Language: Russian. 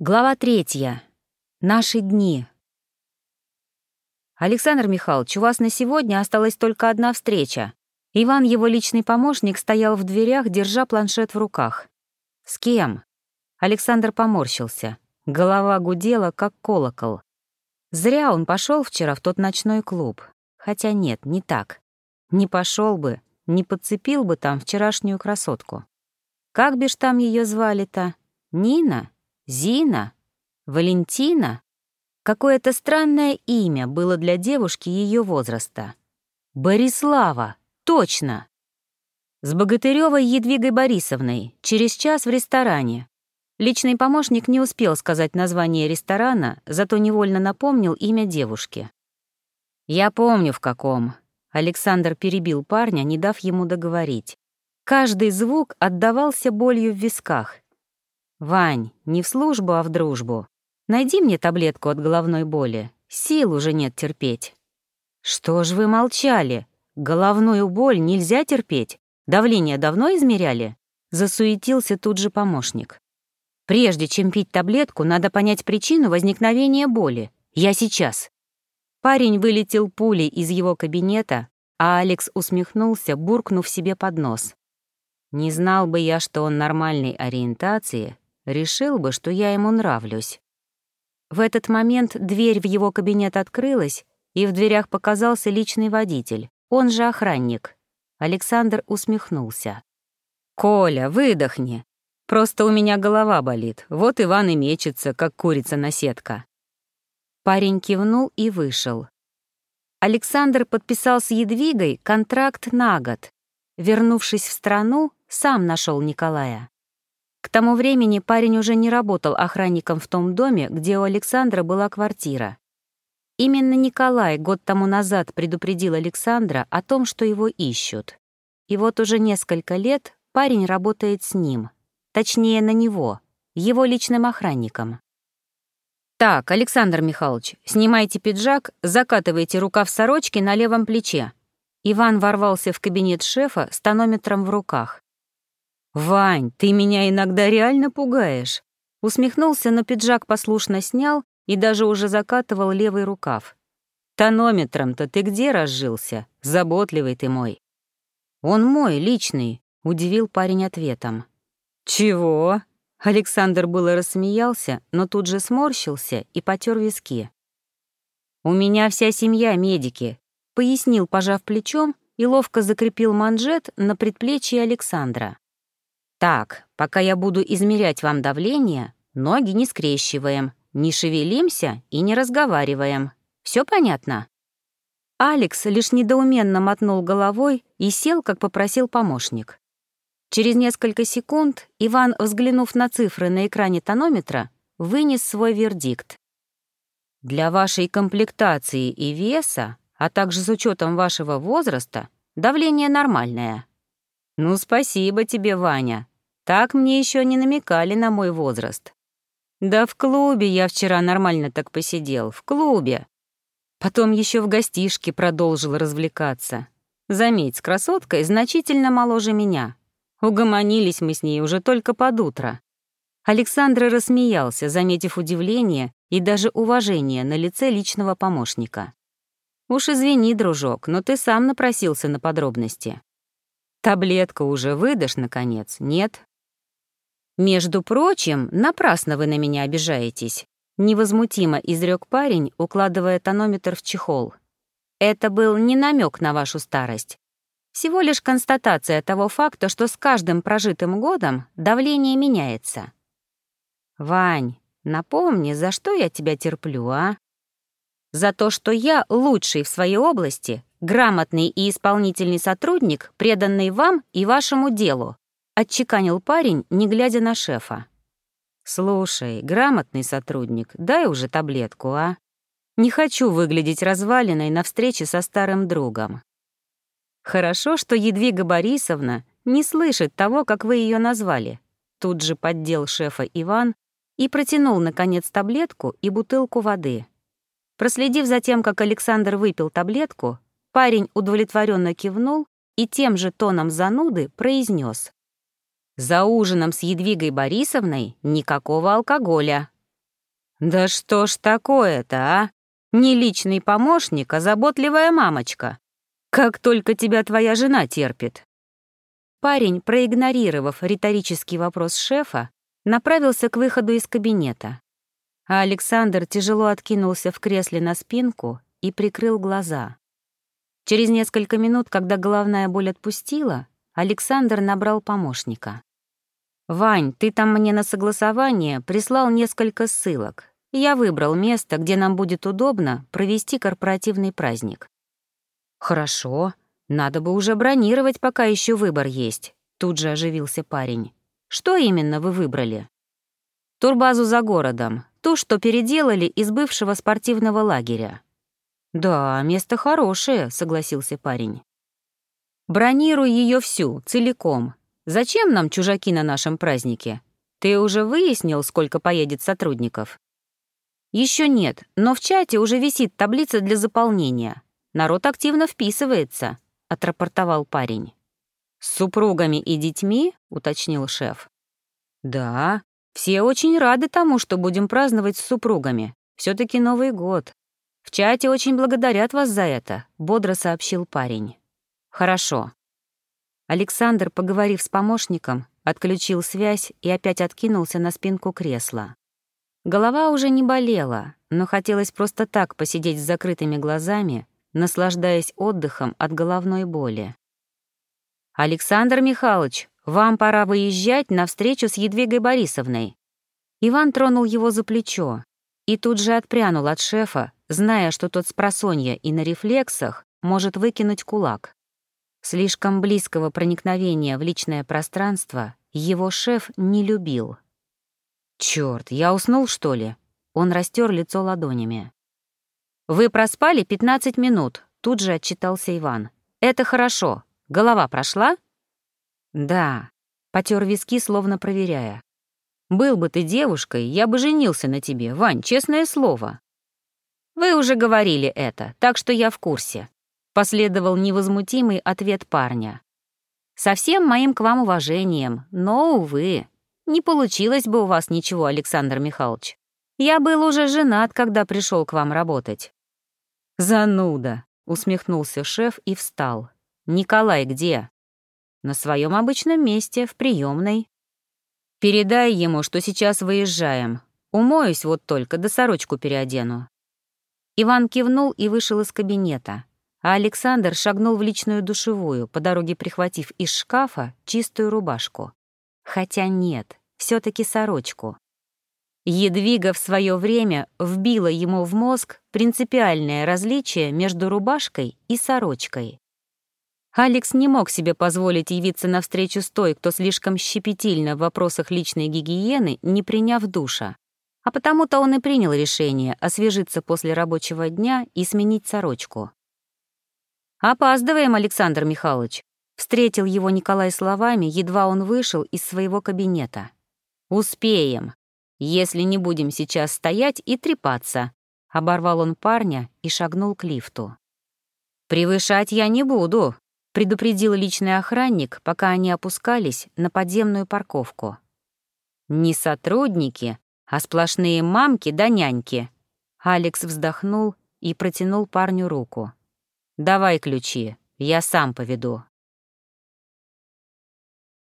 Глава третья. Наши дни. Александр Михайлович, у вас на сегодня осталась только одна встреча. Иван, его личный помощник, стоял в дверях, держа планшет в руках. С кем? Александр поморщился. Голова гудела, как колокол. Зря он пошел вчера в тот ночной клуб. Хотя нет, не так. Не пошел бы, не подцепил бы там вчерашнюю красотку. Как бишь там ее звали-то? Нина? Зина? Валентина? Какое-то странное имя было для девушки ее возраста. Борислава, точно! С Богатыревой Едвигой Борисовной, через час в ресторане. Личный помощник не успел сказать название ресторана, зато невольно напомнил имя девушки. «Я помню, в каком». Александр перебил парня, не дав ему договорить. Каждый звук отдавался болью в висках, «Вань, не в службу, а в дружбу. Найди мне таблетку от головной боли. Сил уже нет терпеть». «Что ж вы молчали? Головную боль нельзя терпеть. Давление давно измеряли?» Засуетился тут же помощник. «Прежде чем пить таблетку, надо понять причину возникновения боли. Я сейчас». Парень вылетел пулей из его кабинета, а Алекс усмехнулся, буркнув себе под нос. «Не знал бы я, что он нормальной ориентации, решил бы, что я ему нравлюсь. В этот момент дверь в его кабинет открылась, и в дверях показался личный водитель, он же охранник. Александр усмехнулся. «Коля, выдохни. Просто у меня голова болит, вот Иван и мечется, как курица на сетка». Парень кивнул и вышел. Александр подписал с Едвигой контракт на год. Вернувшись в страну, сам нашел Николая. К тому времени парень уже не работал охранником в том доме, где у Александра была квартира. Именно Николай год тому назад предупредил Александра о том, что его ищут. И вот уже несколько лет парень работает с ним, точнее, на него, его личным охранником. «Так, Александр Михайлович, снимайте пиджак, закатывайте рукав сорочки на левом плече». Иван ворвался в кабинет шефа с тонометром в руках. «Вань, ты меня иногда реально пугаешь!» Усмехнулся, но пиджак послушно снял и даже уже закатывал левый рукав. «Тонометром-то ты где разжился? Заботливый ты мой!» «Он мой, личный», — удивил парень ответом. «Чего?» Александр было рассмеялся, но тут же сморщился и потер виски. «У меня вся семья медики», — пояснил, пожав плечом, и ловко закрепил манжет на предплечье Александра. Так, пока я буду измерять вам давление, ноги не скрещиваем, не шевелимся и не разговариваем. Все понятно?» Алекс лишь недоуменно мотнул головой и сел, как попросил помощник. Через несколько секунд Иван, взглянув на цифры на экране тонометра, вынес свой вердикт. «Для вашей комплектации и веса, а также с учетом вашего возраста, давление нормальное». «Ну, спасибо тебе, Ваня», так мне еще не намекали на мой возраст. Да в клубе я вчера нормально так посидел, в клубе. Потом еще в гостишке продолжил развлекаться. Заметь, с красоткой значительно моложе меня. Угомонились мы с ней уже только под утро. Александр рассмеялся, заметив удивление и даже уважение на лице личного помощника. «Уж извини, дружок, но ты сам напросился на подробности. Таблетку уже выдашь, наконец, нет?» «Между прочим, напрасно вы на меня обижаетесь», — невозмутимо изрек парень, укладывая тонометр в чехол. «Это был не намек на вашу старость. Всего лишь констатация того факта, что с каждым прожитым годом давление меняется». «Вань, напомни, за что я тебя терплю, а?» «За то, что я лучший в своей области, грамотный и исполнительный сотрудник, преданный вам и вашему делу», — отчеканил парень, не глядя на шефа. «Слушай, грамотный сотрудник, дай уже таблетку, а? Не хочу выглядеть разваленной на встрече со старым другом». «Хорошо, что Едвига Борисовна не слышит того, как вы ее назвали», тут же поддел шефа Иван и протянул, наконец, таблетку и бутылку воды. Проследив за тем, как Александр выпил таблетку, парень удовлетворенно кивнул и тем же тоном зануды произнес: за ужином с Едвигой Борисовной никакого алкоголя. «Да что ж такое-то, а? Не личный помощник, а заботливая мамочка. Как только тебя твоя жена терпит». Парень, проигнорировав риторический вопрос шефа, направился к выходу из кабинета. А Александр тяжело откинулся в кресле на спинку и прикрыл глаза. Через несколько минут, когда головная боль отпустила, Александр набрал помощника. «Вань, ты там мне на согласование прислал несколько ссылок. Я выбрал место, где нам будет удобно провести корпоративный праздник». «Хорошо. Надо бы уже бронировать, пока еще выбор есть», — тут же оживился парень. «Что именно вы выбрали?» «Турбазу за городом, ту, что переделали из бывшего спортивного лагеря». «Да, место хорошее», — согласился парень. «Бронируй ее всю, целиком, Зачем нам чужаки на нашем празднике? Ты уже выяснил, сколько поедет сотрудников? Еще нет, но в чате уже висит таблица для заполнения. Народ активно вписывается, отрапортовал парень. С супругами и детьми, уточнил шеф. Да, все очень рады тому, что будем праздновать с супругами. все таки Новый год. В чате очень благодарят вас за это, бодро сообщил парень. Хорошо, Александр, поговорив с помощником, отключил связь и опять откинулся на спинку кресла. Голова уже не болела, но хотелось просто так посидеть с закрытыми глазами, наслаждаясь отдыхом от головной боли. «Александр Михайлович, вам пора выезжать на встречу с Едвигой Борисовной». Иван тронул его за плечо и тут же отпрянул от шефа, зная, что тот с просонья и на рефлексах может выкинуть кулак. Слишком близкого проникновения в личное пространство его шеф не любил. Черт, я уснул, что ли?» Он растер лицо ладонями. «Вы проспали 15 минут», — тут же отчитался Иван. «Это хорошо. Голова прошла?» «Да», — потер виски, словно проверяя. «Был бы ты девушкой, я бы женился на тебе, Вань, честное слово». «Вы уже говорили это, так что я в курсе», Последовал невозмутимый ответ парня. «Со всем моим к вам уважением, но, увы, не получилось бы у вас ничего, Александр Михайлович. Я был уже женат, когда пришел к вам работать». «Зануда», — усмехнулся шеф и встал. «Николай где?» «На своем обычном месте, в приемной. «Передай ему, что сейчас выезжаем. Умоюсь вот только, да сорочку переодену». Иван кивнул и вышел из кабинета а Александр шагнул в личную душевую, по дороге прихватив из шкафа чистую рубашку. Хотя нет, все таки сорочку. Едвига в свое время вбила ему в мозг принципиальное различие между рубашкой и сорочкой. Алекс не мог себе позволить явиться навстречу с той, кто слишком щепетильно в вопросах личной гигиены, не приняв душа. А потому-то он и принял решение освежиться после рабочего дня и сменить сорочку. «Опаздываем, Александр Михайлович», — встретил его Николай словами, едва он вышел из своего кабинета. «Успеем, если не будем сейчас стоять и трепаться», — оборвал он парня и шагнул к лифту. «Превышать я не буду», — предупредил личный охранник, пока они опускались на подземную парковку. «Не сотрудники, а сплошные мамки да няньки», — Алекс вздохнул и протянул парню руку. «Давай ключи, я сам поведу».